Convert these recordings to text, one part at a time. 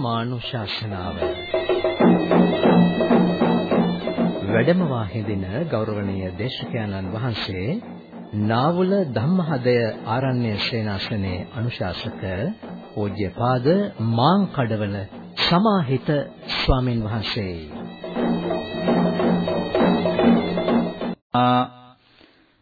ධර්මානුශාසනාව. වැඩම වාහිදින ගෞරවනීය දේශකයන්න් වහන්සේ නාවුල ධම්මහදය ආරණ්‍ය සේනාසනේ අනුශාසක පූජ්‍යපාද මාංකඩවල සමාහිත ස්වාමින් වහන්සේ.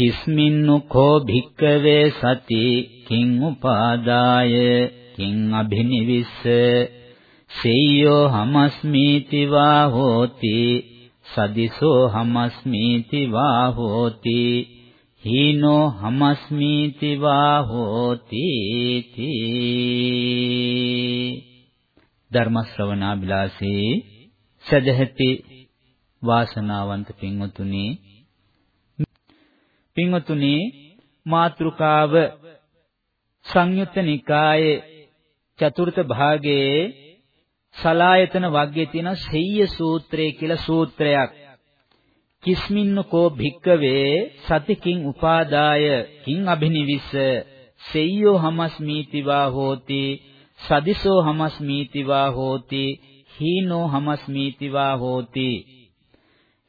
කිස්මින්නු කෝ භික්කවේ සති කිං උපාදාය කිං අභිනිවිස්ස. සෙය්‍යෝ හමස්මීති වා හෝති සදිසෝ හමස්මීති වා හෝති හීනෝ හමස්මීති වා හෝති ධර්ම ශ්‍රවණා බිලාසී සදහති වාසනාවන්ත පින්වතුනි පින්වතුනි මාත්‍රිකාව සංයුත්ත නිකායේ චතුර්ථ භාගයේ සලායතන වර්ගයේ තියෙන සෙය්‍ය සූත්‍රය කියලා සූත්‍රයක්. කිස්මින්නකෝ භික්කවේ සතිකින් උපාදාය කිං අභිනිවිස්ස සෙය්‍යෝ හමස්මීතිවා හෝති සදිසෝ හමස්මීතිවා හෝති හීනෝ හමස්මීතිවා හෝති.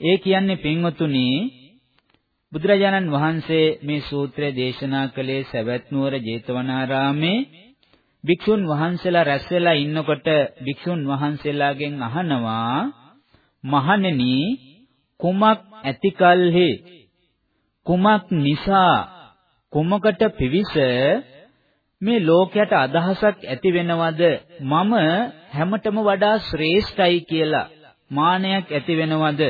ඒ කියන්නේ පින්වතුනි බුදුරජාණන් වහන්සේ මේ සූත්‍රය දේශනා කළේ සවැත් නුවර ජේතවනාරාමේ. භික්ෂුන් වහන්සේලා රැස් වෙලා ඉන්නකොට භික්ෂුන් වහන්සේලාගෙන් අහනවා මහණෙනි කුමක් ඇතිකල්හි කුමක් නිසා? කුමකට පිවිස? මේ ලෝකයට අදහසක් ඇති වෙනවද? මම හැමතෙම වඩා ශ්‍රේෂ්ඨයි කියලා මානයක් ඇති වෙනවද?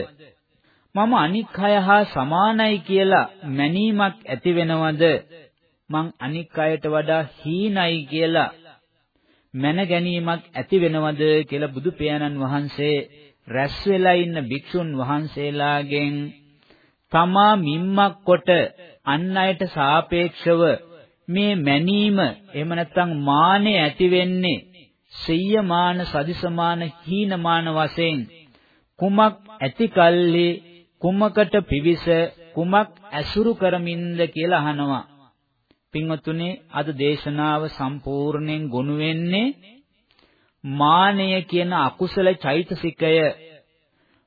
මම අනික් අය හා සමානයි කියලා මැනීමක් ඇති වෙනවද? මං අනික් අයට වඩා හීනයි කියලා මැන ගැනීමක් ඇති වෙනවද කියලා බුදු පියාණන් වහන්සේ රැස් වෙලා ඉන්න භික්ෂුන් වහන්සේලාගෙන් තමා මිම්මක් කොට අන් අයට සාපේක්ෂව මේ මැනීම එහෙම නැත්නම් මානෙ ඇති වෙන්නේ සිය්‍යමාන සදිසමාන හීනමාන වශයෙන් කුමක් ඇති කල්ලි කුමකට පිවිස කුමක් ඇසුරු කරමින්ද කියලා අහනවා. පින්වත්තුනි අද දේශනාව සම්පූර්ණයෙන් ගොනු වෙන්නේ මානය කියන අකුසල චෛතසිකය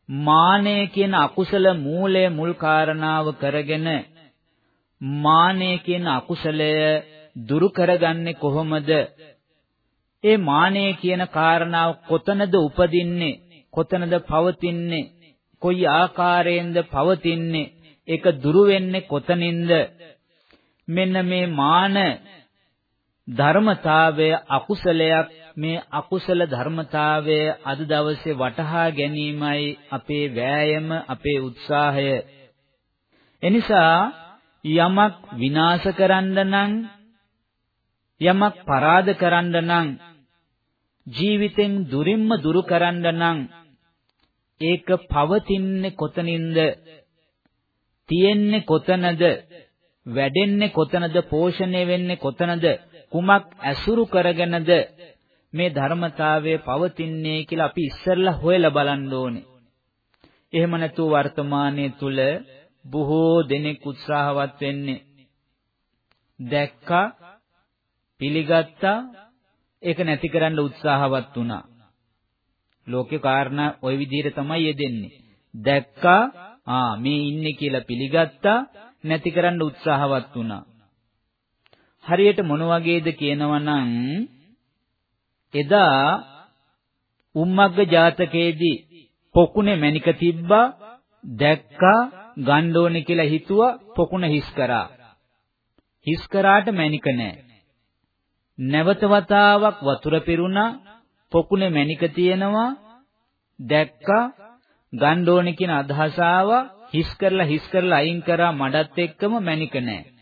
මානය කියන අකුසල මූලය මුල් කාරණාව කරගෙන මානය කියන අකුසලය දුරු කරගන්නේ කොහොමද? ඒ මානය කියන කාරණාව කොතනද උපදින්නේ? කොතනද පවතින්නේ? කොයි ආකාරයෙන්ද පවතින්නේ? ඒක දුරු වෙන්නේ කොතනින්ද? මෙන්න මේ මාන ධර්මතාවය අකුසලයක් මේ අකුසල ධර්මතාවය අද දවසේ වටහා ගැනීමයි අපේ වෑයම අපේ උත්සාහය. එනිසා යමක් විනාශ කරන්න නම් යමක් පරාද කරන්න නම් ජීවිතෙන් දුරින්ම දුරු කරන්න නම් ඒක පවතින්නේ කොතනින්ද? තියෙන්නේ කොතනද? වැඩෙන්නේ කොතනද? පෝෂණය වෙන්නේ කොතනද? කුමක් ඇසුරු කරගෙනද මේ ධර්මතාවය පවතින්නේ කියලා අපි ඉස්සෙල්ලා හොයලා බලන්න ඕනේ. එහෙම නැතුව වර්තමානයේ තුල බොහෝ දෙනෙක් උත්සාහවත් වෙන්නේ දැක්කා පිළිගත්තා ඒක නැති කරන්න උත්සාහවත් වුණා ලෝකේ කාරණා ওই විදිහට තමයි යෙදෙන්නේ. දැක්කා ආ මේ ඉන්නේ කියලා පිළිගත්තා නැති කරන්න උත්සාහවත් වුණා. හරියට මොන වගේද කියනවනම් එදා උම්මග්ග ජාතකයේදී පොකුණේ මණික තිබ්බා දැක්කා ගන්න ඕනේ කියලා හිතුවා පොකුණ හිස් කරා. හිස් කරාට මණික නැහැ. නැවත වතාවක් වතුර පිරුණා පොකුණේ මණික තියෙනවා දැක්කා ගන්න ඕනේ කියන අදහස ආවා හිස් කරලා හිස් කරලා අයින් කරා මඩත් එක්කම මණික නැහැ.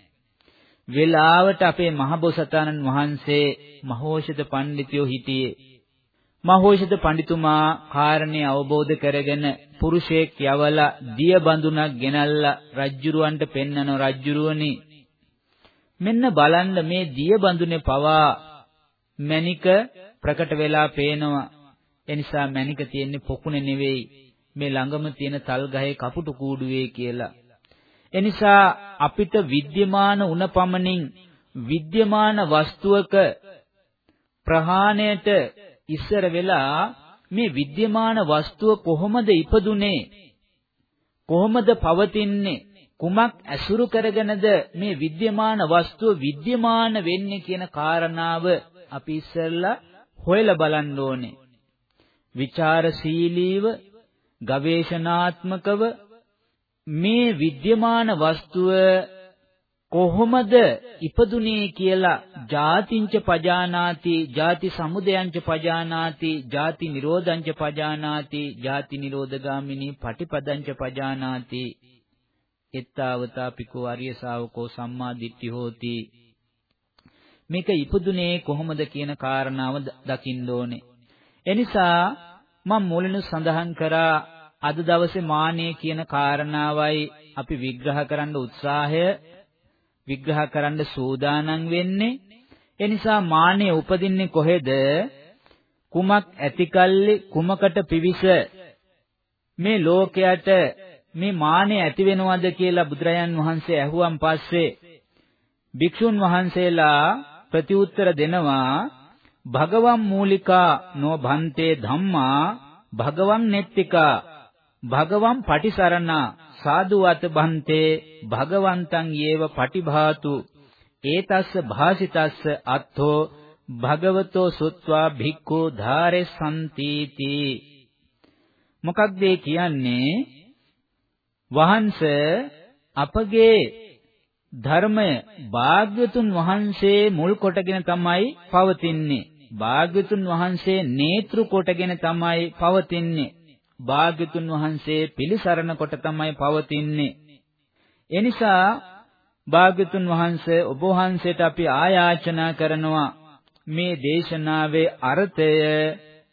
වෙලාවට අපේ මහබෝසතාණන් වහන්සේ මහෝෂධ පඬිතියෝ හිටියේ මහෝෂිත පඬිතුමා කාරණේ අවබෝධ කරගෙන පුරුෂයෙක් යවලා දිය බඳුනක් ගෙනල්ලා රජ්ජුරුවන්ට පෙන්නන රජ්ජුරුවනි මෙන්න බලන්න මේ දිය බඳුනේ පවා මණික ප්‍රකට වෙලා පේනවා. එනිසා මණික තියෙන්නේ පොකුණේ නෙවෙයි. මේ ළඟම තියෙන තල් ගහේ කපුටු කූඩුවේ කියලා. එනිසා අපිට විද්‍යමාන උන පමණින් විද්‍යමාන වස්තුවක ප්‍රහාණයට ඉස්සර වෙලා මේ විද්‍යමාන වස්තුව කොහොමද ඉපදුනේ? කොහොමද පවතින්නේ? කුමක් ඇසුරු කරගෙනද මේ විද්‍යමාන වස්තුව විද්‍යමාන වෙන්නේ කියන කාරණාව අපි ඉස්සෙල්ලා හොයලා බලන්න ඕනේ. විචාරශීලීව ගවේෂණාත්මකව මේ විද්‍යමාන වස්තුව කොහොමද ඉපදුනේ කියලා ජාතිංච පජානාති ජාති සමුදයංච පජානාති ජාති නිරෝධංච පජානාති ජාති නිරෝධගාමිනී පටිපදංච පජානාති එත්තාවතා පිකෝ අරිය ශාවකෝ සම්මා දිට්ඨි හෝති මේක ඉපදුනේ කොහොමද කියන කාරණාව දකින්න ඕනේ. එනිසා මම මුලින් සඳහන් කරා අද දවසේ මානෙ කියන කාරණාවයි අපි විග්‍රහ කරන්න උත්සාහය විග්‍රහ කරන්න සූදානම් වෙන්නේ. එනිසා මානෙ උපදින්නේ කොහෙද? කුමක් ඇතිකල්ලි කුමකට පිවිස? මේ ලෝකයට මේ මානෙ ඇති වෙනවද කියලා බුදුරජාන් වහන්සේ ඇහුවන් පස්සේ භික්ෂුන් වහන්සේලා ප්‍රතිඋත්තර දෙනවා භගවම් මූලිකා නෝ භන්තේ ධම්මා භගවම් නෙත්තිකා භගවම් පටිසරණා සාදුවත බන්තේ භගවන්තං යේව පටිභාතු ඒතස්ස භාසිතස්ස අත්ථෝ භගවතෝ සුත්වා භික්ඛු ධාරෙසන්තිති මොකක්ද කියන්නේ? වහන්ස අපගේ ධර්මය භාග්‍යතුන් වහන්සේ මුල් කොටගෙන තමයි පවතින්නේ. භාග්‍යතුන් වහන්සේ නේත්‍ර කොටගෙන තමයි පවතින්නේ. භාග්‍යතුන් වහන්සේ පිළිසරණ කොට තමයි පවතින්නේ. එනිසා භාග්‍යතුන් වහන්සේ ඔබ වහන්සේට අපි ආයාචනා කරනවා. මේ දේශනාවේ අර්ථය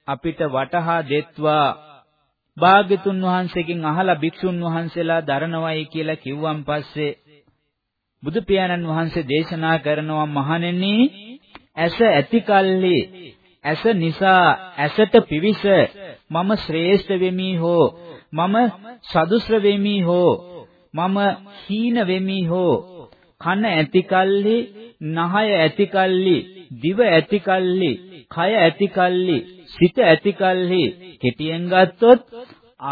අපිට වටහා දෙත්වා. භාග්‍යතුන් වහන්සේගෙන් අහලා භික්ෂුන් වහන්සේලා දරනවයි කියලා කිව්වන් පස්සේ බුදු පියාණන් වහන්සේ දේශනා කරනවා මහණෙනි ඇස ඇති කල්ලි ඇස නිසා ඇසට පිවිස මම ශ්‍රේෂ්ඨ වෙමි හෝ මම සදුස්ර වෙමි හෝ මම හීන වෙමි හෝ කන ඇති කල්ලි නහය ඇති කල්ලි දිව ඇති කල්ලි කය ඇති කල්ලි සිත ඇති කල්හි කෙටියෙන් ගත්තොත්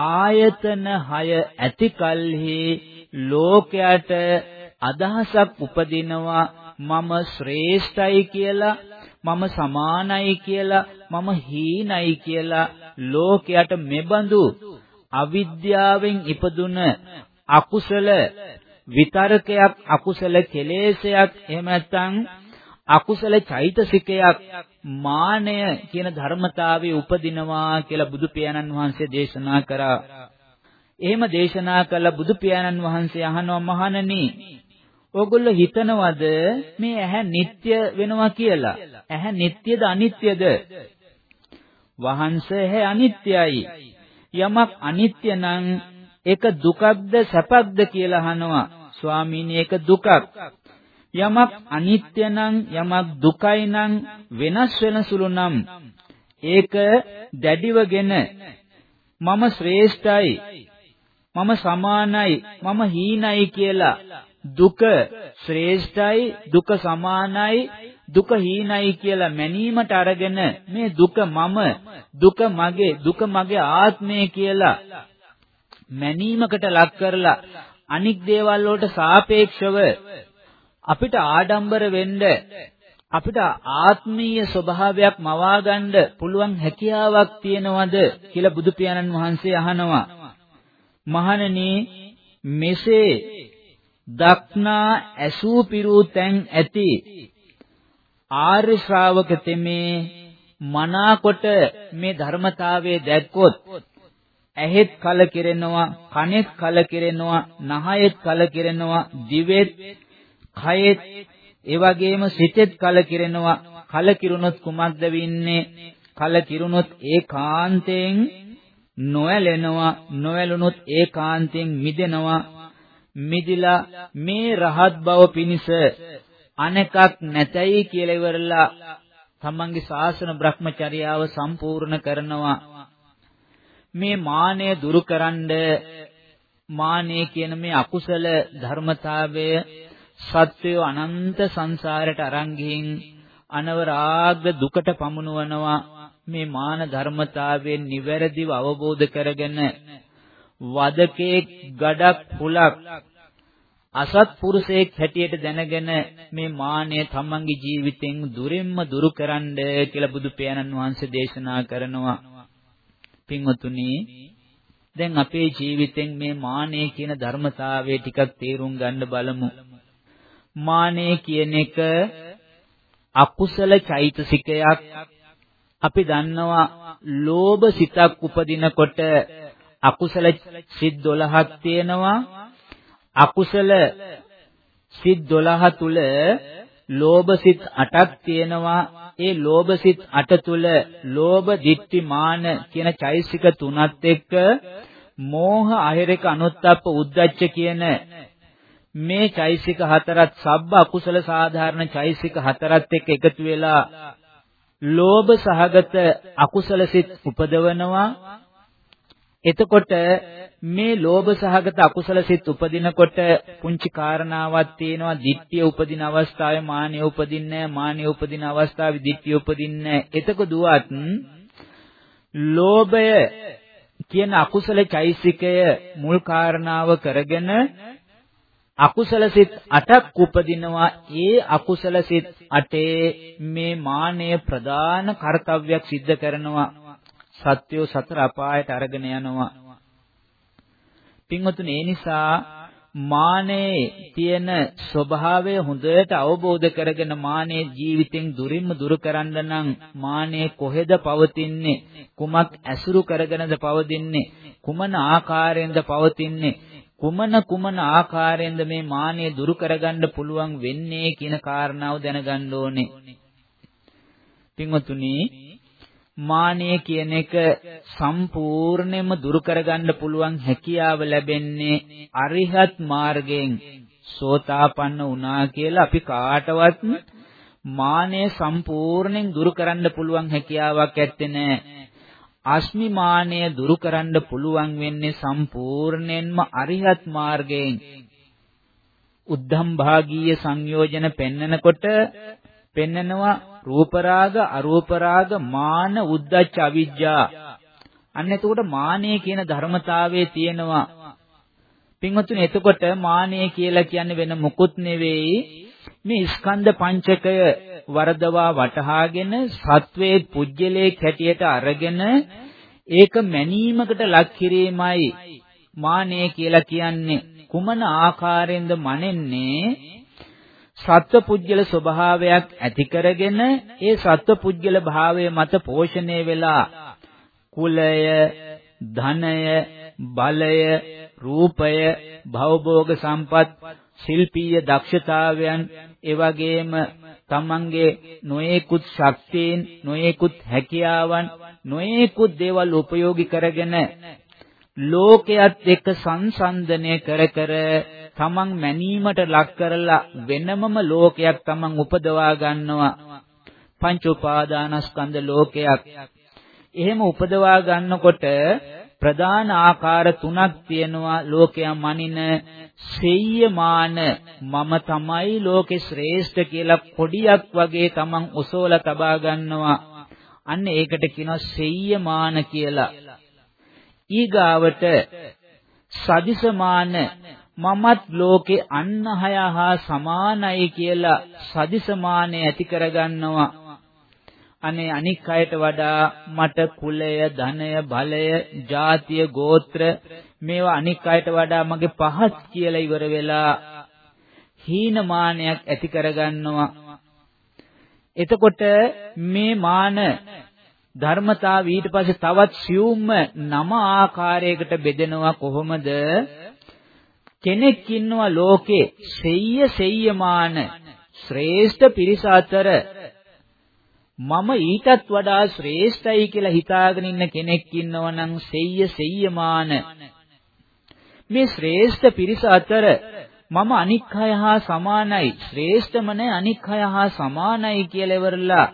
ආයතන 6 ඇති කල්හි ලෝකයට අදහසක් උපදිනවා මම ශ්‍රේෂ්ඨයි කියලා මම සමානයි කියලා මම හීනයි කියලා ලෝකයට මෙබඳු අවිද්‍යාවෙන් ඉපදුන අකුසල විතරකයක් අකුසල කෙලෙසයක් එහෙම නැත්නම් අකුසල චෛතසිකයක් මානය කියන ධර්මතාවයේ උපදිනවා කියලා බුදු පියාණන් වහන්සේ දේශනා කරා. එහෙම දේශනා කළ බුදු පියාණන් වහන්සේ අහනවා මහණනි ඕගොල්ලෝ හිතනවද මේ ඇහැ නিত্য වෙනවා කියලා? ඇහැ නিত্যද අනිත්‍යද? වහන්ස ඇහැ අනිත්‍යයි. යමක් අනිත්‍ය නම් ඒක දුකක්ද සැපක්ද කියලා අහනවා. ස්වාමීනි ඒක දුකක්. යමක් අනිත්‍ය නම් යමක් දුකයි නම් වෙනස් වෙන සුළු නම් ඒක දැඩිවගෙන මම ශ්‍රේෂ්ඨයි මම සමානයි මම හීනයි කියලා දුක ශ්‍රේෂ්ඨයි දුක සමානයි දුක හීනයි කියලා මැනීමට අරගෙන මේ දුක මම දුක මගේ දුක මගේ ආත්මය කියලා මැනීමකට ලක් කරලා අනික් දේවල් වලට සාපේක්ෂව අපිට ආඩම්බර වෙන්න අපිට ආත්මීය ස්වභාවයක් මවා ගන්න පුළුවන් හැකියාවක් තියනවද කියලා බුදු පියාණන් වහන්සේ අහනවා. මහණෙනි මෙසේ දක්නා ඇසූ පිරූ තැන් ඇති. ආර්ය ශ්‍රාවක තෙමේ මනාකොට මේ ධර්මතාවයේ දැක්කොත් ඇහෙත් කල කිරෙනවා කනෙත් කල කිරෙනවා නහයෙත් කල කිරෙනවා දිවෙත් කයෙත් ඒ වගේම සිතෙත් කල කිරෙනවා. කල කිරුණොත් කුමක්ද වෙන්නේ? කලකිරුණොත් ඒකාන්තයෙන් නොඇලෙනවා නොඇලුනොත් ඒකාන්තයෙන් මිදෙනවා. මිදිලා මේ රහත් බව පිණිස අනෙකක් නැතයි කියලා ඉවරලා තමන්ගේ ශාසන භ්‍රමචර්යාව සම්පූර්ණ කරනවා. මේ මානය දුරුකරනද මානය කියන මේ අකුසල ධර්මතාවය සත්වය අනන්ත සංසාරයට අරන් ගිහින් අනවරාග්‍ර දුකට පමුණුවනවා. මේ මාන ධර්මතාවයෙන් නිවැරදිව අවබෝධ කරගෙන වදකේ ගඩක් පුලක් අසත්පුරුෂයෙක් හැටියට දැනගෙන මේ මානය තමන්ගේ ජීවිතෙන් දුරින්ම දුරු කරන්න කියලා බුදු පියාණන් වහන්සේ දේශනා කරනවා. පින්වතුනි දැන් අපේ ජීවිතෙන් මේ මානය කියන ධර්මතාවය ටිකක් තේරුම් ගන්න බලමු. මානය කියන එක අකුසල චෛතසිකයක් අපි දන්නවා ලෝභ සිතක් උපදිනකොට අකුසල සිත් 12ක් තියෙනවා. අකුසල සිත් 12 තුල ලෝභ සිත් 8ක් තියෙනවා. ඒ ලෝභ සිත් 8 තුල ලෝභ ditthi මාන කියන චෛසික තුනත් එක්ක මෝහ අහිරක අනුත්ප්ප උද්දච්ච කියන මේ චෛසික හතරත් සබ්බ අකුසල සාධාරණ චෛසික හතරත් එක්ක එකතු වෙලා ලෝභ සහගත අකුසල සිත් උපදවනවා. එතකොට මේ ලෝභ සහගත අකුසල සිත් උපදිනකොට පුංචි කාරණාවක් තියෙනවා. ditthිය උපදින අවස්ථාවේ මානිය උපදින්නේ මානිය උපදින අවස්ථාවේ ditthිය උපදින්නේ එතකොට දුවත් ලෝභය කියන අකුසල චෛසිකය මුල් කාරණාව කරගෙන අකුසල සිත් 8ක් උපදිනවා. ඒ අකුසල සිත් 8 මේ මානය ප්‍රධාන කාර්යයක් සිද්ධ කරනවා. සත්‍යෝ සතර අපායට අරගෙන යනවා. පින්වතුනි ඒ නිසා මානේ තියෙන ස්වභාවය හොඳට අවබෝධ කරගෙන මානේ ජීවිතෙන් දුරින්ම දුරු කරන්න නම් මානේ කොහෙද පවතින්නේ? කුමක් ඇසුරු කරගෙනද පවතින්නේ? කුමන ආකාරයෙන්ද පවතින්නේ? කුමන කුමන ආකාරයෙන්ද මේ මානය දුරු කරගන්න පුළුවන් වෙන්නේ කියන කාරණාව දැනගන්න ඕනේ. පින්වතුනි මානය කියන එක සම්පූර්ණයෙන්ම දුරු කරගන්න පුළුවන් හැකියාව ලැබෙන්නේ අරිහත් මාර්ගයෙන් සෝතාපන්න වුණා කියලා අපි කාටවත් මානය සම්පූර්ණයෙන් දුරු කරන්න පුළුවන් හැකියාවක් ඇත්තේ නැහැ. අස්මිමානය දුරු කරන්න පුළුවන් වෙන්නේ සම්පූර්ණයෙන්ම අරිහත් මාර්ගයෙන් උද්ධම් භාගීය සංයෝජන පෙන්නකොට පෙන්නනවා රූප රාග අරූප රාග මාන උද්දච්ච අවිජ්ජා. අන්න එතකොට මානය කියන ධර්මතාවයේ තියෙනවා. පින්වතුනි එතකොට මානය කියලා කියන්නේ වෙන මොකුත් නෙවෙයි. මේ ස්කන්ධ පංචකය වරදවා වටහාගෙන සත්වයේ පුජ්‍යලේ කැටියට අරගෙන ඒක මැනීමකට ලක් කිරීමයි මානෙ කියලා කියන්නේ. කුමන ආකාරයෙන්ද මනෙන්නේ? සත්වපුජ්‍යල ස්වභාවයක් ඇති කරගෙන ඒ සත්වපුජ්‍යල භාවය මත පෝෂණය වෙලා කුලය ධනය බලය රූපය භවභෝග සම්පත් ශිල්පීය දක්ෂතාවයන් ඒ වගේම තමන්ගේ නොයෙකුත් ශක්තියින් නොයෙකුත් හැකියාවන් නොයෙකුත් දේවල් උපයෝගී කරගෙන ලෝකයක් එක්ක සංසන්දනය කර කර තමන් මැනීමට ලක් කරලා වෙනමම ලෝකයක් තමන් උපදවා ගන්නවා. පංච උපාදානස්කන්ධ ලෝකයක්. එහෙම උපදවා ගන්නකොට ප්‍රධාන ආකාර තුනක් තියෙනවා ලෝකයා මනින සෙය්‍යමාන මම තමයි ලෝකේ ශ්‍රේෂ්ඨ කියලා පොඩියක් වගේ තමන් ඔසවලා තබා ගන්නවා. අන්න ඒකට කියනවා සෙය්‍යමාන කියලා. ඊගාවට සදිසමාන මමත් ලෝකේ අන්නහය හා සමානයි කියලා සදිසමානය ඇති කරගන්නවා අනේ අනික් අයට වඩා මට කුලය, ධනය, බලය, ජාතිය, ගෝත්‍ර මේවා අනික් අයට වඩා මගේ පහත් කියලා ඉවර වෙලා හීනමානයක් ඇති කරගන්නවා. එතකොට මේ මාන ධර්මතාව ඊට පස්සේ තවත් සියුම්ම නම ආකාරයකට බෙදෙනවා කොහොමද? කෙනෙක් ඉන්නවා ලෝකේ සෙය්‍ය සෙය්‍යමාන ශ්‍රේෂ්ඨ පිරිස අතර මම ඊටත් වඩා ශ්‍රේෂ්ඨයි කියලා හිතාගෙන ඉන්න කෙනෙක් ඉන්නවා නම් සෙය්‍ය සෙය්‍යමාන. මේ ශ්‍රේෂ්ඨ පිරිස අතර මම අනික් අය හා සමානයි. ශ්‍රේෂ්ඨම නැ අනික් අය හා සමානයි කියලා ඉවරලා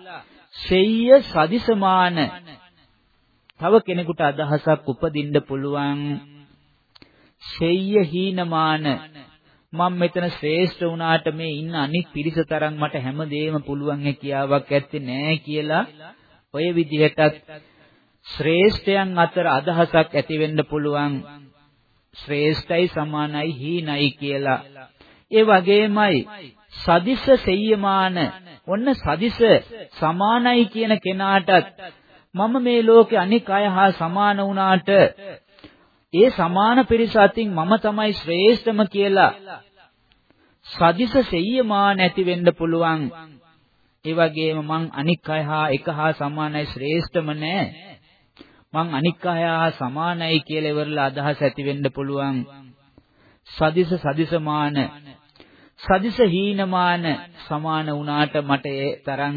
සෙය්‍ය සදිසමාන. තව කෙනෙකුට අදහසක් උපදින්න පුළුවන්. සෙය්‍ය හීනමාන මම මෙතන ශ්‍රේෂ්ඨ වුණාට මේ ඉන්න අනික් පිරිස තරම් මට හැමදේම පුළුවන් හැකියාවක් ඇත්තේ නෑ කියලා ඔය විදිහටත් ශ්‍රේෂ්ඨයන් අතර අදහසක් ඇති වෙන්න පුළුවන් ශ්‍රේෂ්ඨයි සමානයි හීනයි කියලා. ඒ වගේමයි සදිස සෙය්‍යමාන ඔන්න සදිස සමානයි කියන කෙනාටත් මම මේ ලෝකේ අනික් අය හා සමාන වුණාට ඒ සමාන පිරිස අතින් මම තමයි ශ්‍රේෂ්ඨම කියලා සදිස සෙය්‍යමාන ඇති වෙන්න පුළුවන්. ඒ වගේම මං අනික් අය හා එක හා සමානයි ශ්‍රේෂ්ඨම නෑ. මං අනික් අය හා සමානයි කියලා ඉවරලා අදහස ඇති වෙන්න පුළුවන්. සදිස සදිසමාන සදිස හීනමාන සමාන වුණාට මට ඒ තරම්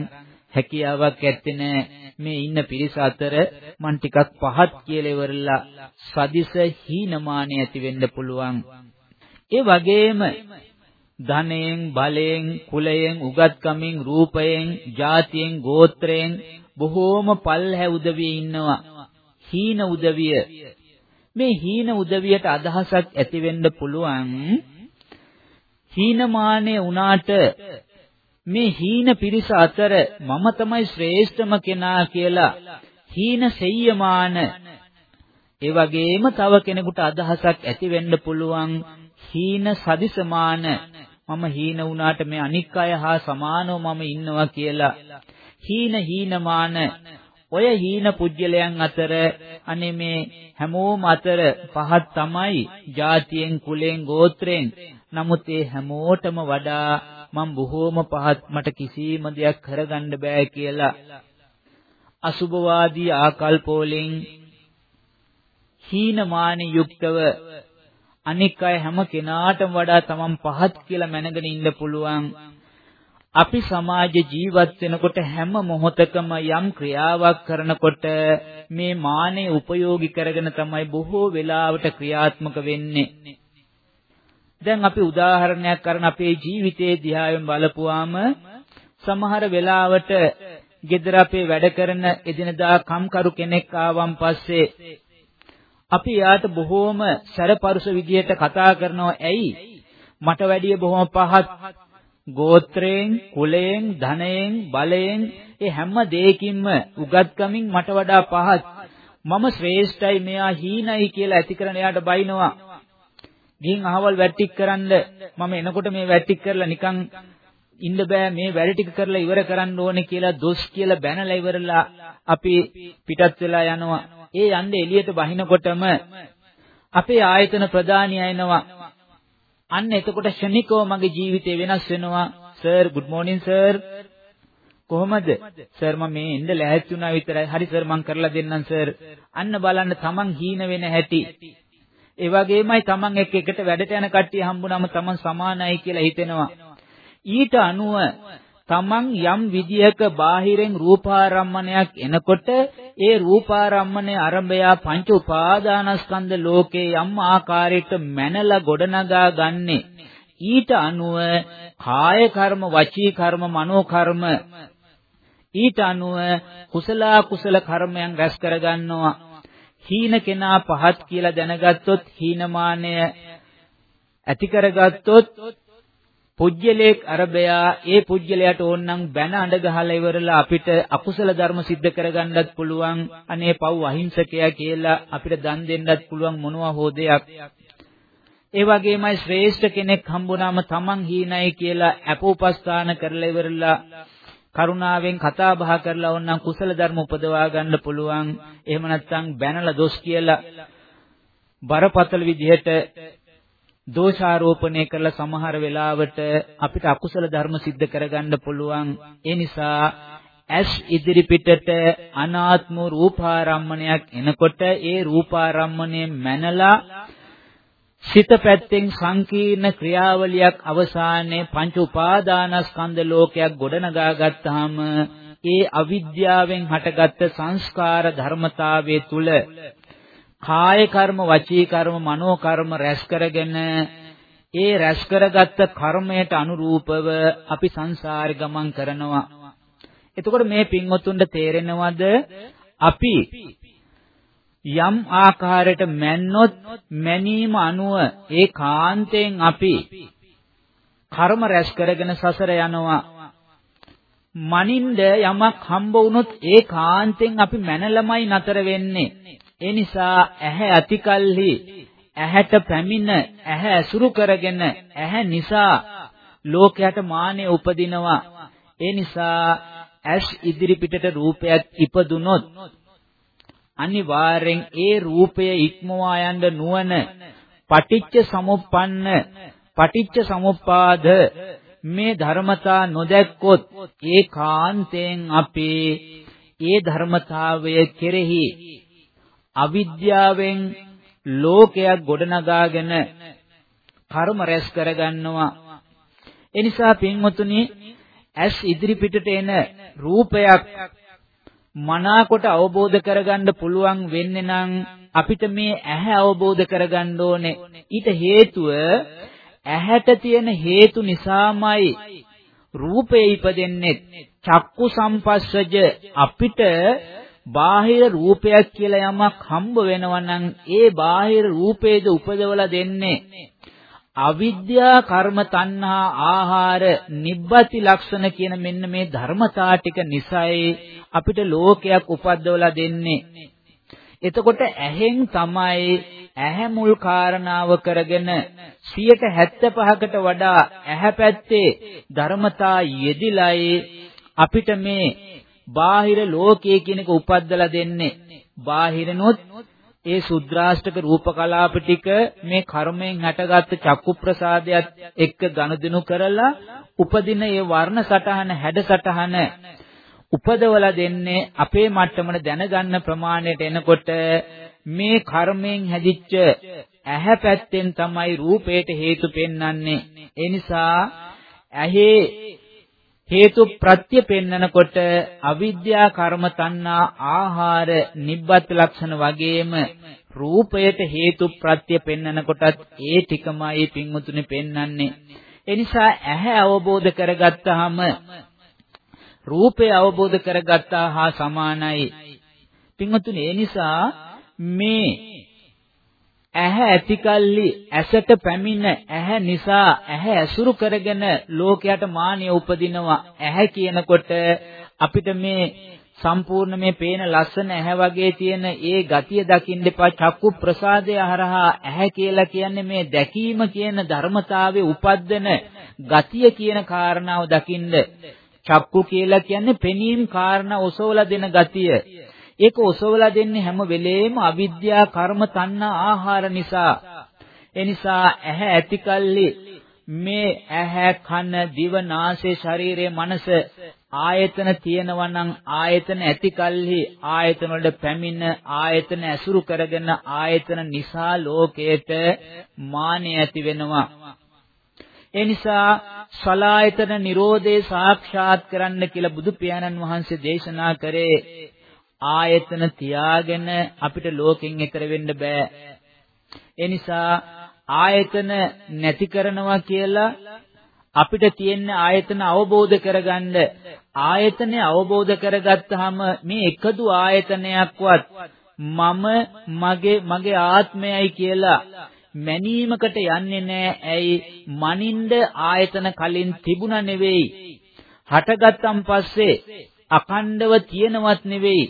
හැකියාවක් ඇත්තේ නැහැ මේ ඉන්න පිරිස අතර මං ටිකක් පහත් කියලා ඉවරලා සදිස හීනමාන ඇති වෙන්න පුළුවන්. ඒ වගේම ධනයෙන් බලයෙන් කුලයෙන් උගත්කමින් රූපයෙන් ජාතියෙන් ගෝත්‍රයෙන් බොහෝම පල්හැ උදවිය ඉන්නවා. හීන උදවිය. මේ හීන උදවියට අදහසක් ඇති වෙන්න පුළුවන්. හීනමානේ වුණාට මේ හීන පිරිස අතර මම තමයි ශ්‍රේෂ්ඨම කෙනා කියලා හීන සෙය්‍යමාන. ඒ වගේම තව කෙනෙකුට අදහසක් ඇති වෙන්න පුළුවන් හීන සදිසමාන. මම හීන වුණාට මේ අනික් අය හා සමානව මම ඉන්නවා කියලා. හීන හීනමාන. ඔය හීන පුජ්‍යලයන් අතර අනේ මේ හැමෝම අතර පහත් තමයි ජාතියෙන් කුලෙන් ගෝත්‍රයෙන්. නමුත් ඒ හැමෝටම වඩා මම බොහෝම පහත් මට කිසිම දෙයක් කරගන්න බෑ කියලා. අසුභවාදී ආකල්පෝලෙන් හීනමාන යුක්තව අනික් අය හැම කෙනාටම වඩා තමන් පහත් කියලා මැනගෙන ඉන්න පුළුවන් අපි සමාජ ජීවත් වෙනකොට හැම මොහොතකම යම් ක්‍රියාවක් කරනකොට මේ මානෙ උපයෝගී කරගෙන තමයි බොහෝ වෙලාවට ක්‍රියාත්මක වෙන්නේ. දැන් අපි උදාහරණයක් කරන අපේ ජීවිතයේ දිහාවෙන් බලපුවාම සමහර වෙලාවට gedara අපේ වැඩ කරන එදිනදා කම්කරු කෙනෙක් ආවන් පස්සේ අපි යාට බොහෝම සැරපරුස විදියට කතා කරනවා ඇයි මට වැඩිය බොහොම පහත් ගෝත්‍රයෙන්, කුලයෙන්, ධනයෙන්, බලයෙන් ඒ හැම දෙයකින්ම උගත්කමින් මට වඩා පහත්. මම ශ්‍රේෂ්ඨයි මෙයා හීනයි කියලා ඇති කරන එයාට බයිනවා. ගිහින් අහවල් වැට්ටික් කරන්න මම එනකොට මේ වැට්ටික් කරලා නිකන් ඉන්න බෑ මේ වැඩ ටික කරලා ඉවර කරන්න ඕනේ කියලා දොස් කියලා බැනලා ඉවරලා අපි පිටත් වෙලා යනවා. ඒ යන්නේ එළියට බහිනකොටම අපේ ආයතන ප්‍රධානිය එනවා. අන්න එතකොට ෂණිකව මගේ ජීවිතේ වෙනස් වෙනවා. Sir good morning sir. කොහොමද? සර් මම මේ එන්න ලෑස්ති වුණා විතරයි. හරි සර් මම කරලා දෙන්නම් සර්. අන්න බලන්න තමන් හීන වෙන හැටි. ඒ වගේමයි තමන් එක්ක එකට වැඩට යන කට්ටිය හම්බුනම තමන් සමානයි කියලා හිතෙනවා. ඊට අනුව තමන් යම් විදියක බාහිරෙන් රූපාරම්මණයක් එනකොට ඒ රූපාරම්මණය අරඹය පංච උපාදානස්කන්ධ ලෝකේ යම් ආකාරයකට මැනලා ගොඩනගා ගන්නේ. ඊට අනුව කාය කර්ම වචී කර්ම මනෝ කර්ම ඊට අනුව කුසල කුසල කර්මයන් රැස් කරගන්නවා. හීන කෙනා පහත් කියලා දැනගත්තොත් හීනමානය ඇති කරගත්තොත් පුජ්‍යලේක් අරබයා ඒ පුජ්‍යලයට ඕන්නම් බැන අඬ ගහලා ඉවරලා අපිට අකුසල ධර්ම සිද්ධ කරගන්නත් පුළුවන්. අනේ පව් අහිංසකයා කියලා අපිට දන් දෙන්නත් පුළුවන් මොනවා හෝ දෙයක්. ඒ වගේමයි ශ්‍රේෂ්ඨ කෙනෙක් හම්බුනාම තමන් හීනයි කියලා අපෝපස්ථාන කරලා ඉවරලා කරුණාවෙන් කතා බහ කරලා ඕන්නම් කුසල ධර්ම උපදවා ගන්න පුළුවන්. එහෙම නැත්නම් බැනලා දොස් කියලා බරපතල විදිහට දෝෂාරෝපණය කරලා සමහර වෙලාවට අපිට අකුසල ධර්ම સિદ્ધ කරගන්න පුළුවන් ඒ නිසා ඇස් ඉදිරි පිටට අනාත්ම රූපාරම්මණයක් එනකොට ඒ රූපාරම්මණය මැනලා සිත පැත්තෙන් සංකීර්ණ ක්‍රියාවලියක් අවසානයේ පංච උපාදානස්කන්ධ ලෝකයක් ගොඩනගා ගත්තාම ඒ අවිද්‍යාවෙන් හටගත්ත සංස්කාර ධර්මතාවයේ තුල කාය කර්ම වචී කර්ම මනෝ කර්ම රැස් කරගෙන ඒ රැස් කරගත්ත කර්මයට අනුරූපව අපි සංසාරේ ගමන් කරනවා. එතකොට මේ පින්වතුන්ට තේරෙනවද? අපි යම් ආකාරයට මැන්නොත් මැනීම අනුව ඒ කාන්තෙන් අපි කර්ම රැස් කරගෙන සසර යනවා. මනින්ද යමක් හම්බ වුණොත් ඒ කාන්තෙන් අපි මැනලමයි නතර වෙන්නේ. ඒ නිසා ඇහැ අතිකල්හි ඇහැට පැමිණ ඇහැ ඇසුරු කරගෙන ඇහැ නිසා ලෝකයට මානෙ උපදිනවා. ඒ නිසා ඇස් ඉදිරිපිටට රූපයක් ඉපදුනොත් අනිවාර්යෙන් ඒ රූපය ඉක්මවා යන්න නුවණ පටිච්ච සමුප්පන්න පටිච්ච සමුප්පාද මේ ධර්මතා නොදැක්කොත් ඒකාන්තයෙන් අපේ ඒ ධර්මතාවය කෙරෙහි අවිද්‍යාවෙන් ලෝකයක් ගොඩනගාගෙන කර්ම රැස් කරගන්නවා එනිසා පින්වතුනි ඇස් ඉදිරිපිටට එන රූපයක් මනාකොට අවබෝධ කරගන්න පුළුවන් වෙන්නේ නම් අපිට මේ ඇහැ අවබෝධ කරගන්න ඕනේ. ඊට හේතුව ඇහැට තියෙන හේතු නිසාමයි රූපේ ඉපදෙන්නේ. චක්කු සම්පස්සජ අපිට බාහිර රූපයක් කියලා යමක් හම්බ වෙනවා නම් ඒ බාහිර රූපේද උපදවලා දෙන්නේ අවිද්‍යා කර්ම තණ්හා ආහාර නිබ්බති ලක්ෂණ කියන මෙන්න මේ ධර්මතා ටික නිසයි අපිට ලෝකයක් උපද්දවලා දෙන්නේ. එතකොට ඇහෙන් තමයි ඇහැ මුල් කාරණාව කරගෙන 75කට වඩා ඇහැ පැත්තේ ධර්මතා යෙදිලායි අපිට මේ බාහිර ලෝකයේ කියන එක උපද්දලා දෙන්නේ. බාහිරනොත් ඒ සුද්‍රාෂ්ටක රූප කලාප ටික මේ කර්මයෙන් හටගත්ත චක්කු ප්‍රසාදයට එක්ක ගනුදෙනු කරලා උපදින ඒ වර්ණ සටහන හැඩ සටහන උපදවලා දෙන්නේ අපේ මට්ටමන දැනගන්න ප්‍රමාණයට එනකොට මේ කර්මයෙන් හැදිච්ච ඇහැ පැත්තෙන් තමයි රූපයට හේතු පෙන්වන්නේ ඒ නිසා ඇහි හේතු ප්‍රත්‍ය පෙන්නකොට අවිද්‍යා කර්ම තණ්හා ආහාර නිබ්බත් ලක්ෂණ වගේම රූපයට හේතු ප්‍රත්‍ය පෙන්නකොටත් ඒ ටිකමයි පින්මුතුනි පෙන්වන්නේ. එනිසා ඇහැ අවබෝධ කරගත්තාම රූපය අවබෝධ කරගත්තා හා සමානයි. පින්මුතුනි ඒ නිසා මේ ඇහැ ඇතිකල්ලි ඇසට පැමිණ ඇහැ නිසා ඇහැ ඇසුරු කරගෙන ලෝකයට මානිය උපදිනවා. ඇහැ කියනකොට අපිට මේ සම්පූර්ණ මේ පේන ලස්සන ඇහැ වගේ තියෙන ඒ ගතිය දකින්න එපා. චක්කු ප්‍රසාදය හරහා ඇහැ කියලා කියන්නේ මේ දැකීම කියන ධර්මතාවයේ උපද්දන ගතිය කියන කාරණාව දකින්න. චක්කු කියලා කියන්නේ පෙනීම් කාරණා ඔසවලා දෙන ගතිය. ඒක ඔසවලා දෙන්නේ හැම වෙලේම අවිද්‍යා කර්ම තණ්හා ආහාර නිසා. ඒ නිසා ඇහැ ඇතිකල්ලි මේ ඇහැ කන දිව නාසය ශරීරය මනස ආයතන තියෙනවා නම් ආයතන ඇතිකල්හි ආයතන වලට පැමිණ ආයතන ඇසුරු කරගෙන ආයතන නිසා ලෝකයට මානෙ ඇති වෙනවා ඒ නිසා සලායතන නිරෝධේ සාක්ෂාත් කරන්න කියලා බුදු පියාණන් වහන්සේ දේශනා කරේ ආයතන තියාගෙන අපිට ලෝකෙන් එතර වෙන්න බෑ. ඒ නිසා ආයතන නැති කරනවා කියලා අපිට තියෙන ආයතන අවබෝධ කරගන්න ආයතනය අවබෝධ කරගත්තාම මේ එකදු ආයතනයක්වත් මම මගේ මගේ ආත්මයයි කියලා මැනීමකට යන්නේ නැහැ. ඇයි? මනින්ද ආයතන කලින් තිබුණා නෙවෙයි. හටගත්තන් පස්සේ අඛණ්ඩව තියෙනවත් නෙවෙයි.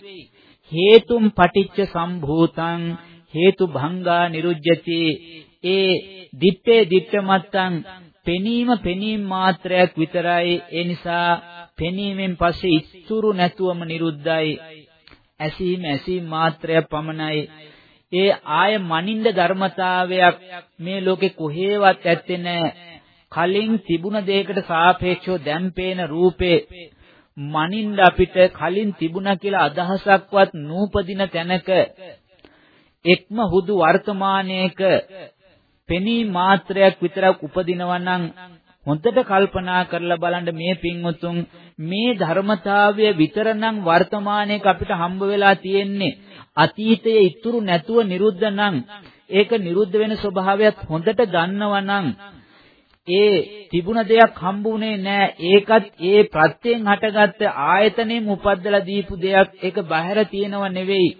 හේතුම් පටිච්ච සම්භූතං හේතු භංගා නිරුජ්ජති. ඒ දිත්තේ දිත්තමත්තං පෙනීම පෙනීම මාත්‍රයක් විතරයි. ඒ නිසා පෙනීමෙන් පස්සේ ඉතුරු නැතුවම නිරුද්ධයි. ඇසීම ඇසීම මාත්‍රයක් පමණයි. ඒ ආය මනින්ද ධර්මතාවයක් මේ ලෝකේ කොහේවත් ඇත්තේ නැහැ කලින් තිබුණ දෙයකට සාපේක්ෂව දැන් පේන රූපේ මනින්න අපිට කලින් තිබුණා කියලා අදහසක්වත් නූපදින තැනක එක්ම හුදු වර්තමානයේක පෙනී මාත්‍රයක් විතරක් උපදිනවා නම් හොඳට කල්පනා කරලා බලන්න මේ පින්වුතුන් මේ ධර්මතාවය විතරනම් වර්තමානයේක අපිට හම්බ වෙලා තියෙන්නේ අතීතයේ ඉතුරු නැතුව නිරුද්ධ නම් ඒක නිරුද්ධ වෙන ස්වභාවයත් හොඳට දන්නවනම් ඒ තිබුණ දෙයක් හම්බුනේ නෑ ඒකත් ඒ ප්‍රත්‍යයෙන් හටගත්ත ආයතනෙම උපද්දලා දීපු දෙයක් ඒක බහැර තියෙනව නෙවෙයි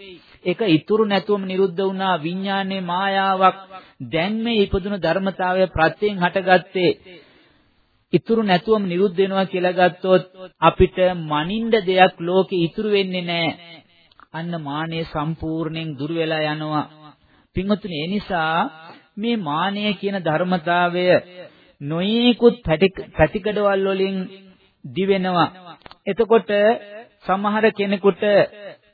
ඒක ඉතුරු නැතුවම නිරුද්ධ වුණා විඥානයේ මායාවක් දැන් මේ ඉපදුණු ධර්මතාවය ප්‍රත්‍යයෙන් හටගත්තේ ඉතුරු නැතුවම නිරුද්ධ වෙනවා කියලා ගත්තොත් අපිට මනින්න දෙයක් ලෝකේ ඉතුරු වෙන්නේ නැහැ. අන්න මානෙ සම්පූර්ණයෙන් දුර වෙලා යනවා. පින්වතුනි ඒ නිසා මේ මානය කියන ධර්මතාවය නොයේකුත් පැතිකඩවල් වලින් දිවෙනවා. එතකොට සමහර කෙනෙකුට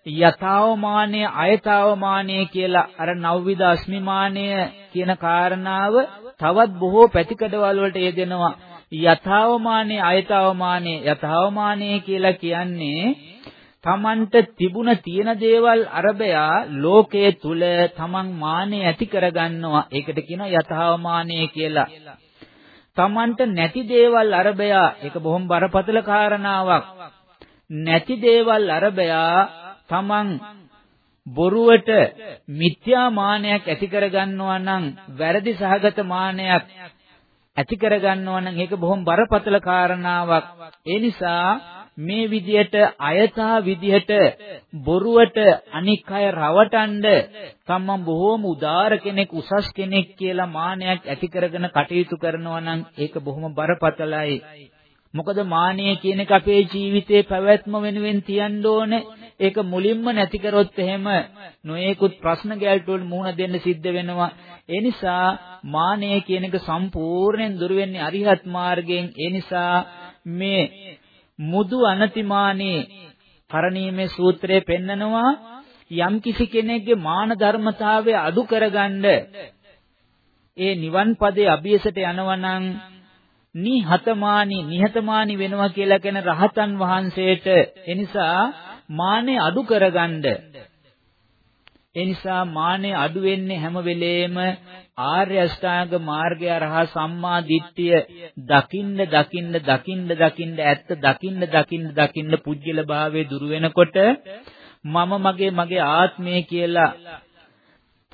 යථාවමානය අයථාවමානය කියලා අර නවවිද අස්මිමානය කියන කාරණාව තවත් බොහෝ පැතිකඩවල් වලට යෙදෙනවා. යථාවමානේ අයථාවමානේ යථාවමානේ කියලා කියන්නේ තමන්ට තිබුණ තියෙන දේවල් අරබයා ලෝකයේ තුල තමන් මානෙ ඇති කරගන්නවා. ඒකට කියනවා යථාවමානේ කියලා. තමන්ට නැති දේවල් අරබයා ඒක බොහොම බරපතල කාරණාවක්. නැති දේවල් අරබයා තමන් බොරුවට මිත්‍යා මානයක් ඇති කරගන්නවා නම් වැරදි සහගත මානයක් ඇති කරගන්නවා නම් ඒක බොහොම බරපතල කාරණාවක්. ඒ නිසා මේ විදියට අයථා විදියට බොරුවට අනික් අය රවටඬ තමන් බොහෝම උදාර කෙනෙක් උසස් කෙනෙක් කියලා මානයක් ඇති කරගෙන කටයුතු කරනවා නම් ඒක බොහොම බරපතලයි. මොකද මානය කියන එක අපේ ජීවිතේ පැවැත්ම වෙනුවෙන් තියන්න ඕනේ. ඒක මුලින්ම නැති කරොත් එහෙම නොයේකුත් ප්‍රශ්න ගැටළු වල මුහුණ දෙන්න සිද්ධ වෙනවා. ඒ නිසා මානය කියන එක සම්පූර්ණයෙන් දුර වෙන්නේ අරිහත් මාර්ගයෙන්. ඒ නිසා මේ මුදු අනතිමානේ කරණීමේ සූත්‍රයේ පෙන්නනවා යම් කිසි කෙනෙක්ගේ මාන ධර්මතාවය අඩු කරගන්න ඒ නිවන් පදේ අභියසට යනවනම් නිහතමානි නිහතමානි වෙනවා කියලා කියන රහතන් වහන්සේට එනිසා මානෙ අඩු කරගන්න. ඒ නිසා මානෙ අඩු වෙන්නේ හැම වෙලේම ආර්ය අෂ්ටාංග මාර්ගය රහා සම්මා දිට්ඨිය දකින්න දකින්න දකින්න දකින්න ඇත්ත දකින්න දකින්න දකින්න පුජ්‍යල භාවයේ දුර වෙනකොට මම මගේ මගේ ආත්මය කියලා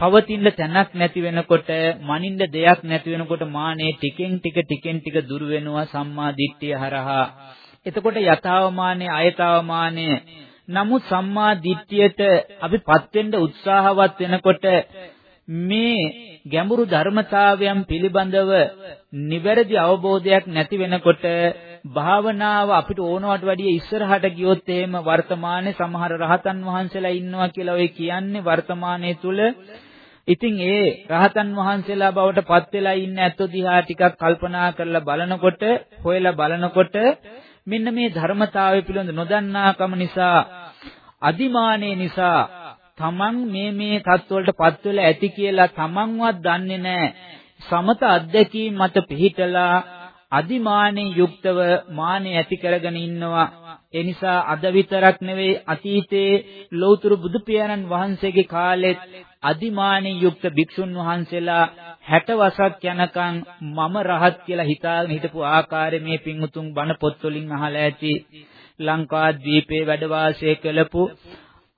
පවතින තැනක් නැති වෙනකොට මනින්න දෙයක් නැති වෙනකොට මානේ ටිකෙන් ටික ටිකෙන් ටික දුර වෙනවා සම්මා දිට්ඨිය හරහා. එතකොට යථාවමානේ අයථාවමානේ නමුත් සම්මා දිට්ඨියට අපිපත් වෙන්න උත්සාහවත් වෙනකොට මේ ගැඹුරු ධර්මතාවයන් පිළිබඳව නිවැරදි අවබෝධයක් නැති වෙනකොට භාවනාව අපිට ඕනවට වැඩිය ඉස්සරහට ගියොත් එහෙම වර්තමානයේ සමහර රහතන් වහන්සේලා ඉන්නවා කියලා ඔය කියන්නේ වර්තමානයේ තුල. ඉතින් ඒ රහතන් වහන්සේලා බවට පත් වෙලා ඉන්න ඇත්තෝ දිහා ටිකක් කල්පනා කරලා බලනකොට හොයලා බලනකොට මෙන්න මේ ධර්මතාවය පිළිබඳ නොදන්නාකම නිසා අදිමානයේ නිසා තමන් මේ මේ தත්වලටපත් වෙලා ඇති කියලා තමන්වත් දන්නේ නැහැ. සමත අධ්‍යක්ීම් මත පිහිටලා අදිමානේ යුක්තව මානෙ ඇති කරගෙන ඉන්නවා. ඒ නිසා අද විතරක් නෙවෙයි අතීතයේ ලෞතර බුදු පියාණන් වහන්සේගේ කාලෙත් අදිමානේ යුක්ත භික්ෂුන් වහන්සේලා 60 වසක් යනකම් මම රහත් කියලා හිතාගෙන හිටපු ආකාරය මේ පින්වුතුන් බණ පොත්වලින් අහලා ඇති ලංකා ද්වීපේ වැඩ වාසය කළපු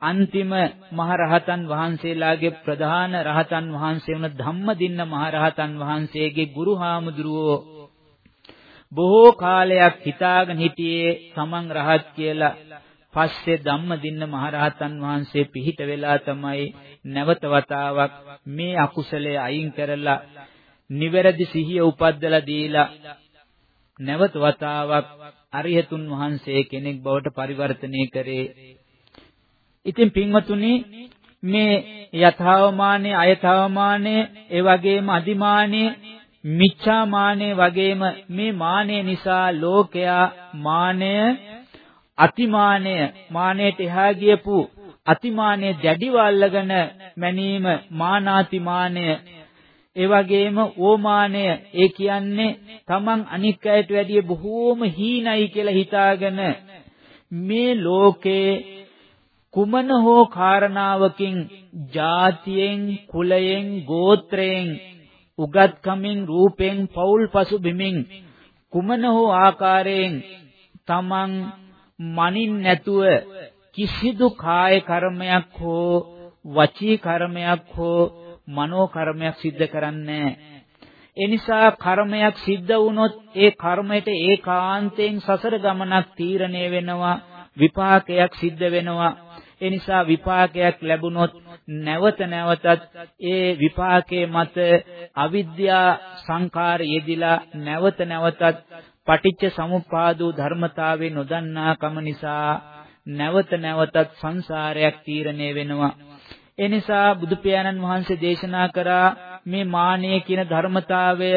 අන්තිම මහරහතන් වහන්සේලාගේ ප්‍රධාන රහතන් වහන්සේ වුණ ධම්මදින්න මහරහතන් වහන්සේගේ ගුරු හාමුදුරුවෝ බොහෝ කාලයක් හිතාගෙන හිටියේ තමන් රහත් කියලා පස්සේ ධම්මදින්න මහරහතන් වහන්සේ පිහිට වෙලා තමයි නැවත වතාවක් මේ අකුසලයේ අයින් කරලා නිවැරදි සිහිය උපද්දලා දීලා නැවත වතාවක් අරිහතුන් වහන්සේ කෙනෙක් බවට පරිවර්තනය කරේ. ඉතින් පින්වතුනි මේ යථාවමානේ අයථාවමානේ ඒ වගේම අදිමානේ මිච්ඡාමානේ වගේම මේ මානය නිසා ලෝකයා මානය අතිමානය මානයට එහා ගියපු අතිමානය දැඩිව අල්ලගෙන මැනීම මානාතිමානය. ඒ වගේම ඕමානය ඒ කියන්නේ තමන් අනික් අයට වැඩිය බොහෝම හීනයි කියලා හිතාගෙන මේ ලෝකේ කුමන හෝ කාරණාවකින් ජාතියෙන් කුලයෙන් ගෝත්‍රයෙන් උගත්කමින් රූපෙන් පෞල් පසු බිමින් කුමන හෝ ආකාරයෙන් තමන් මනින් නැතුව කිසිදු කාය කර්මයක් හෝ වචී කර්මයක් හෝ මනෝ කර්මයක් සිද්ධ කරන්නේ ඒ නිසා කර්මයක් සිද්ධ වුණොත් ඒ කර්මයට ඒකාන්තයෙන් සසර ගමනක් තීරණය වෙනවා විපාකයක් සිද්ධ වෙනවා. ඒ නිසා විපාකයක් ලැබුණොත් නැවත නැවතත් ඒ විපාකයේ මත අවිද්‍යා සංකාර යෙදිලා නැවත නැවතත් පටිච්ච සමුප්පාදෝ ධර්මතාවේ නොදන්නා කම නිසා නැවත නැවතත් සංසාරයක් තීරණය වෙනවා. ඒ නිසා බුදු පියාණන් වහන්සේ දේශනා කරා මේ මානය කියන ධර්මතාවය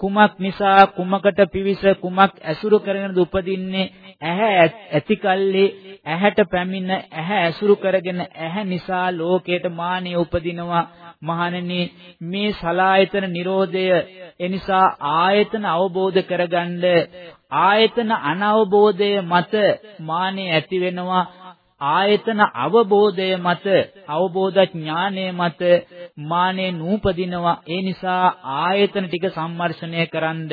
කුමක් නිසා කුමකට පිවිස කුමක් ඇසුරු කරගෙනද උපදින්නේ? ඇහැ ඇතිකල්ලි ඇහැට පැමිණ ඇහැ ඇසුරු කරගෙන ඇහැ නිසා ලෝකයට මානිය උපදිනවා. මහණෙනි මේ සලායතන නිරෝධය එනිසා ආයතන අවබෝධ කරගන්න ආයතන අනවබෝධය මත මානිය ඇති වෙනවා. ආයතන අවබෝධය මත අවබෝධ ඥානය මත මානේ නූපදිනවා. ඒ නිසා ආයතන ටික සම්මර්ෂණය කරන්ඩ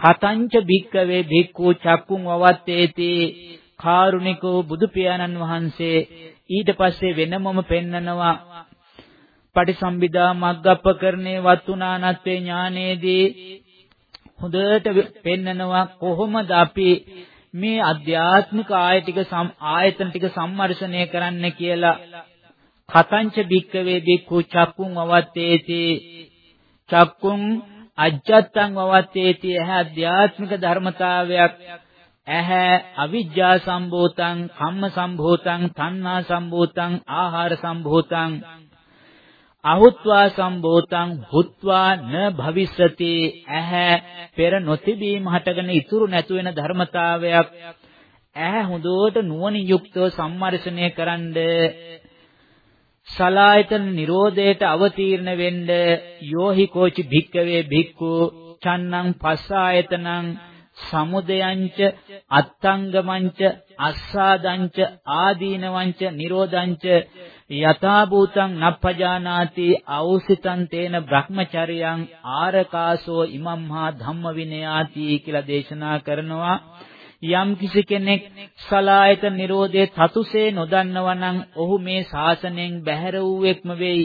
කතංච භික්කවේ භික්ඛු චක්කුං වවත්තේති. කාරුණිකෝ බුදු පියාණන් වහන්සේ ඊට පස්සේ වෙනමම පෙන්නනවා. පටිසම්භිදා මග්ගප්පකරණේ වත්තුනානත්තේ ඥානේදී හොඳට පෙන්නනවා කොහොමද අපි මේ අධ්‍යාත්මික ආය ටික ආයතන ටික සම්මර්ෂණය කරන්න කියලා. කතංච භික්කවේ භික්ඛු චක්කුං වවත්තේති චක්කුං අජ්ජත්තං වවත්තේති ඇහැ අධ්‍යාත්මික ධර්මතාවයක්. ඇහැ අවිජ්ජා සම්භූතං කම්ම සම්භූතං තණ්හා සම්භූතං ආහාර සම්භූතං. අහුත්වා සම්භූතං හුත්වා න භවිස්සති. ඇහැ පෙර නොතිබීම හටගෙන ඉතුරු නැතු වෙන ධර්මතාවයක්. ඇහැ හොඳට නුවණින් යුක්තව සම්මර්ෂණය කරන්ඩ සලායතන නිරෝධයට අවතීර්ණ වෙන්න යෝහි කෝචි භික්කවේ භික්ඛු චන්නං පස්සායතනං සමුදයංච අත්තංගමංච අස්සාදංච ආදීනවංච නිරෝධංච යථා භූතං නප්පජානාති අවසිතං තේන බ්‍රහ්මචර්යං ආරකාසෝ ඉමම්හා ධම්ම විනයාති කියලා දේශනා කරනවා. යම් කිසි කෙනෙක් සලායත නිරෝධයේ තතුසේ නොදන්නවා නම් ඔහු මේ ශාසනයෙන් බැහැර වූෙක්ම වෙයි.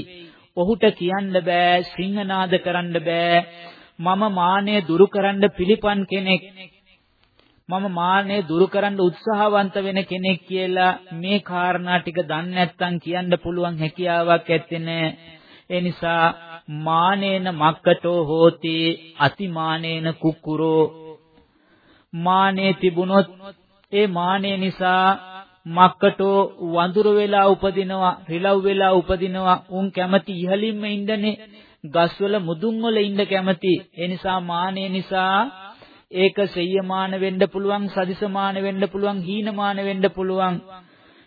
ඔහුට කියන්න බෑ සිංහනාද කරන්න බෑ. මම මානෙ දුරු කරන්න පිළිපන් කෙනෙක්. මම මානෙ දුරු කරන්න උත්සාහවන්ත වෙන කෙනෙක් කියලා මේ කාරණා ටික දන්නේ නැත්නම් කියන්න පුළුවන් හැකියාවක් ඇත්තේ ඒ නිසා මානේන මක්කටෝ හෝති අතිමානේන කුක්කුරෝ. මානේ තිබුණොත් ඒ මානේ නිසා මක්කටෝ වඳුර වෙලා උපදිනවා රිලව් වෙලා උපදිනවා උන් කැමති ඉහළින්ම ඉන්නනේ ගස්වල මුදුන් වල ඉන්න කැමති. ඒ නිසා මානේ නිසා ඒක සෙය්‍යමාන වෙන්න පුළුවන් සදිසමාන වෙන්න පුළුවන් හීනමාන වෙන්න පුළුවන්.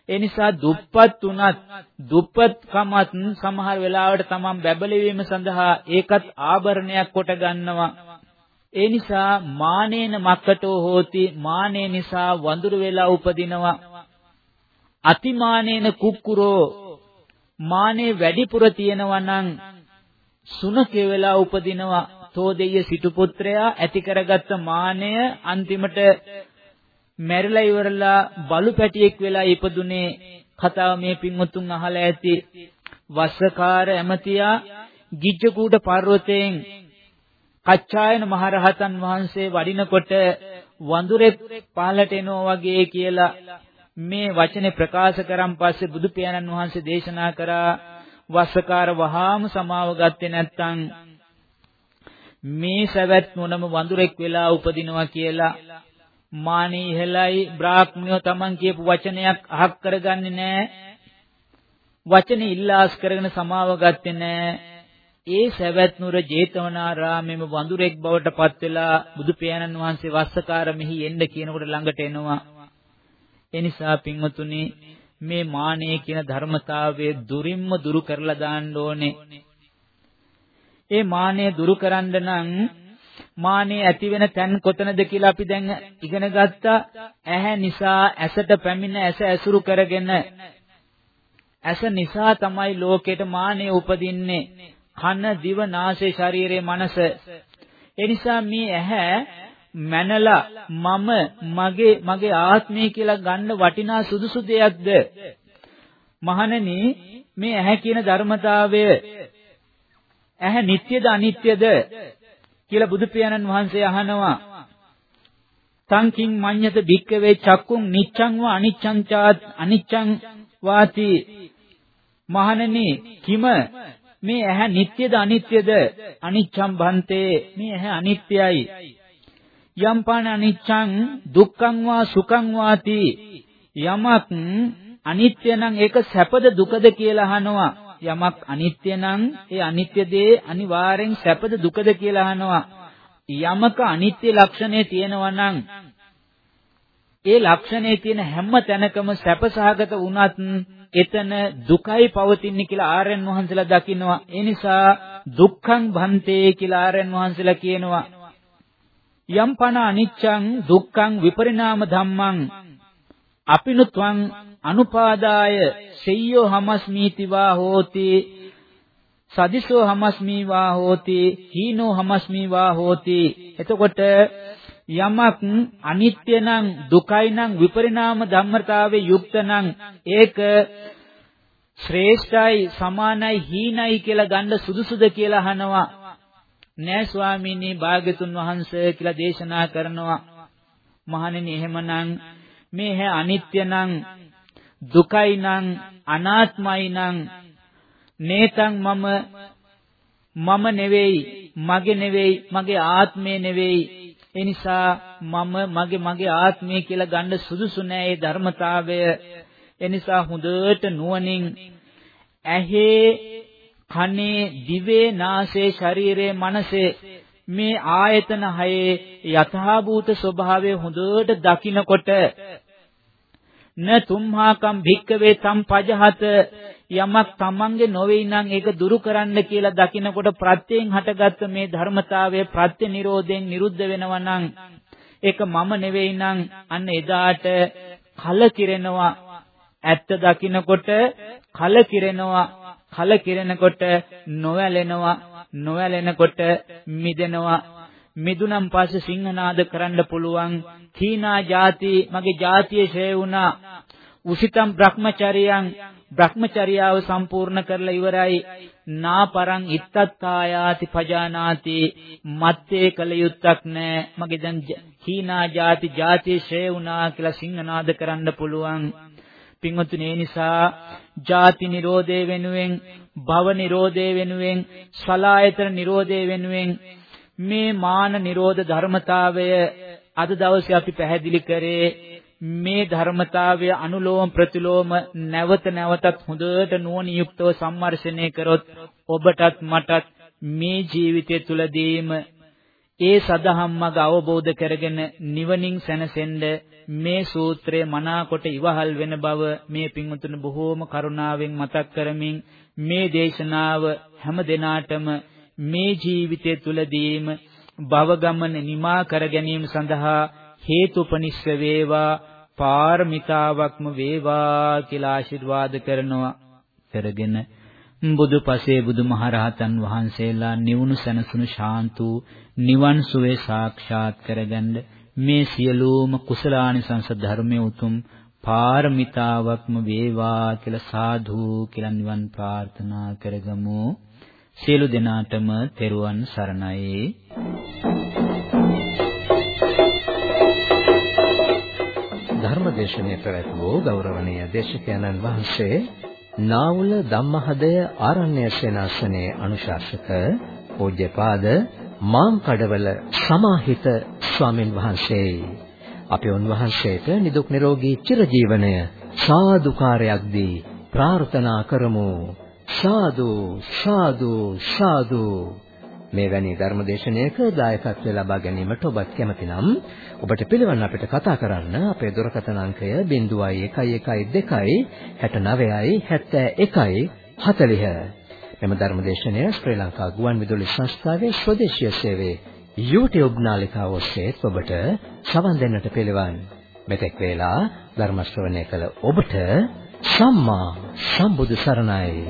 ඒ නිසා දුප්පත් උනත් දුප්පත් කමත් සමහර වෙලාවට තමන් බැබලවීම සඳහා ඒකත් ආභරණයක් කොට ගන්නවා. ඒ නිසා මානේන මක්කටෝ හෝති මානේ නිසා වඳුරු වෙලා උපදිනවා. අතිමානේන කුක්කුරෝ මානේ වැඩිපුර තියෙනවා නම් සුනකේ වෙලා උපදිනවා. තෝදෙය සිටු පුත්‍රයා ඇති කරගත්ත මානය අන්තිමට මැරිලා ඉවරලා බලු පැටියෙක් වෙලා ඉපදුනේ කතාව මේ පින්වතුන් අහලා ඇති වස්සකාර ඇමතියා ගිජ්ජකූට පර්වතයෙන් කච්චායන මහරහතන් වහන්සේ වඩිනකොට වඳුරෙක් පහලට එනවා වගේ කියලා මේ වචනේ ප්‍රකාශ කරන් පස්සේ බුදු පියාණන් වහන්සේ දේශනා කරා වස්සකාර වහාම සමාව ගත්තේ නැත්නම් මේ සවැත් මොනම වඳුරෙක් වෙලා උපදිනවා කියලා මානී ඉහළයි බ්‍රාහ්මණයෝ Taman කියපු වචනයක් අහක් කරගන්නේ නැහැ වචනේ ඉල්ලාස් කරගෙන සමාව ගත්තේ නැහැ ඒ සවැත් නුර ජේතවනාරාමෙම වඳුරෙක් බවට පත් වෙලා බුදු පියාණන් වහන්සේ වස්සකාර මෙහි එන්න කියනකොට ළඟට එනවා. ඒ නිසා පින්වතුනි මේ මානෙ කියන ධර්මතාවය දුරින්ම දුරු කරලා දාන්න ඕනේ. ඒ මානෙ දුරු කරන්න නම් මානෙ ඇති වෙන තැන් කොතනද කියලා අපි දැන් ඉගෙන ගත්තා. ඇහැ නිසා ඇසට පැමිණ ඇස ඇසුරු කරගෙන ඇස නිසා තමයි ලෝකෙට මානෙ උපදින්නේ. කන දිව නාසය ශරීරය මනස එනිසා මේ ඇහැ මැනලා මම මගේ මගේ ආත්මය කියලා ගන්න වටිනා සුදුසු දෙයක්ද මහණෙනි මේ ඇහැ කියන ධර්මතාවය ඇහැ නිට්ටයද අනිත්‍යද කියලා බුදු පියාණන් වහන්සේ අහනවා. සංකින් මඤ්ඤත භික්කවේ චක්කුම් නිච්ඡං වා අනිච්ඡං චාත් අනිච්ඡං වාති. මහණෙනි කිම? මේ ඇහැ නිට්ටයද අනිත්‍යද අනිච්ඡම් භන්තේ මේ ඇහැ අනිත්‍යයි යම්පාන අනිච්ඡං දුක්ඛං වා සුඛං වාති. යමක් අනිත්‍ය නම් ඒක සැපද දුකද කියලා අහනවා. යමක් අනිත්‍ය නම් ඒ අනිත්‍ය දේ අනිවාර්යෙන් සැපද දුකද කියලා අහනවා යමක අනිත්‍ය ලක්ෂණය තියෙනවා නම් ඒ ලක්ෂණේ තියෙන හැම තැනකම සැපසහගත වුණත් එතන දුකයි පවතින්නේ කියලා ආර්යයන් වහන්සේලා දකිනවා. ඒ නිසා දුක්ඛං භන්තේ කියලා ආර්යයන් වහන්සේලා කියනවා. යම් පන අනිච්ඡං දුක්ඛං විපරිණාම ධම්මං අපිනුත්වං අනුපාදාය සෙය්‍යෝ හමස්මීතිවා හෝති සදිසෝ හමස්මීවා හෝති හීනෝ හමස්මීවා හෝති. එතකොට යමක් අනිත්‍ය නම් දුකයි නම් විපරිණාම ධම්මතාවයේ යුක්ත නම් ඒක ශ්‍රේෂ්ඨයි සමානයි හීනයි කියලා ගන්න සුදුසුද කියලා අහනවා. නෑ ස්වාමීනි භාග්‍යතුන් වහන්සේ කියලා දේශනා කරනවා. මහණෙනි එහෙමනම් මේ හැ අනිත්‍ය නම් දුකයි නම් අනාත්මයි නම් නේතං මම මම නෙවෙයි මගේ නෙවෙයි මගේ ආත්මය නෙවෙයි. ඒ නිසා මම මගේ මගේ ආත්මය කියලා ගන්න සුදුසු නෑ ඒ ධර්මතාවය. ඒ නිසා හොඳට නුවණින් ඇහි කනේ දිවේ නාසයේ ශරීරයේ මනසේ මේ ආයතන හයේ යථාභූත ස්වභාවය හොඳට දකිනකොට න තුම්හාකම් භික්කවේ තම් පජහත යමක් තමන්ගේ නොවේ නම් ඒක දුරු කරන්න කියලා දකිනකොට ප්‍රත්‍යයෙන් හටගත්ත මේ ධර්මතාවය ප්‍රත්‍ය නිරෝධයෙන් නිරුද්ධ වෙනවා නම් ඒක මම නෙවෙයි නම් අන්න එදාට කලකිරෙනවා. ඇත්ත දකිනකොට කලකිරෙනවා. කලකිරෙනකොට නොවැළෙනවා. නොවැළෙනකොට මිදෙනවා. මිදුනම් පස්සේ සිංහනාද කරන්න පුළුවන්. තීනා ಜಾති මගේ ಜಾතියේ ෂේ වුණා. උසිතම් භ්‍රමචරියං භ්‍රමචර්යාව සම්පූර්ණ කරලා ඉවරයි. නාපරං ඉත්තත්තායාති පජානාති. මත්තේ කල යුත්තක් නෑ. මගේ දැන් හීනා ಜಾති ಜಾති ශ්‍රේ වුණා කියලා සිංහනාද කරන්න පුළුවන්. පින්වත්නි ඒ නිසා ಜಾති නිරෝධය වෙනුවෙන් භව නිරෝධය වෙනුවෙන් සලායතන නිරෝධය වෙනුවෙන් මේ මාන නිරෝධ ධර්මතාවය අද දවසේ අපි පැහැදිලි කරේ මේ ධර්මතාවය අනුලෝම ප්‍රතිලෝම නැවත නැවතත් හොඳට නුවණ යුක්තව සම්මර්ෂණය කරොත් ඔබටත් මටත් මේ ජීවිතය තුලදීම ඒ සදහම් මඟ අවබෝධ කරගෙන නිවනින් සැනසෙන්න මේ සූත්‍රය මනාකොට ඉවහල් වෙන බව මේ පින්වතුන් බොහෝම කරුණාවෙන් මතක් කරමින් මේ දේශනාව හැම දිනාටම මේ ජීවිතය තුලදීම භව ගමන නිමා කර ගැනීම සඳහා හේතුපනිස්ස වේවා පාරමිතාවක්ම වේවා කියලා ආශිර්වාද කරනවා. කරගෙන බුදුපසේ බුදුමහරහතන් වහන්සේලා නිවුණු සැනසුණු ශාන්තු නිවන් සුවේ සාක්ෂාත් කරගන්න මේ සියලුම කුසලානිසංස ධර්මයේ උතුම් පාරමිතාවක්ම වේවා කියලා සාදු කියලා නිවන් ප්‍රාර්ථනා කරගමු. සියලු දෙනාටම තෙරුවන් සරණයි. ධර්මදේශනයේ පැවැත්වූ ගෞරවනීය දේශකයන්න් වහන්සේ නාවුල ධම්මහදය ආරණ්‍ය සේනාසනයේ අනුශාසක පූජ්‍යපාද මාම්කඩවල සමාහිත ස්වාමින් වහන්සේයි අපි උන්වහන්සේට නිදුක් නිරෝගී චිරජීවනය සාදුකාරයක් දී ප්‍රාර්ථනා කරමු. සාදු සාදු සාදු. මෙවැනි ධර්මදේශනයක දායකත්වය ලබා ගැනීමට ඔබත් කැමති නම් ඔබට පිළිවන් අපිට කතා කරන්න අපේ දුරකථන අංකය 0112 69යි 71යි 40 මෙම ධර්මදේශනය ශ්‍රී ලංකා ගුවන්විදුලි සංස්ථාවේ ස්වදේශීය සේවයේ YouTube නාලිකාව ඔස්සේ ඔබට සවන් දෙන්නට පිළිවන්. මෙතෙක් වේලා ධර්ම ශ්‍රවණය කළ ඔබට සම්මා සම්බුදු සරණයි.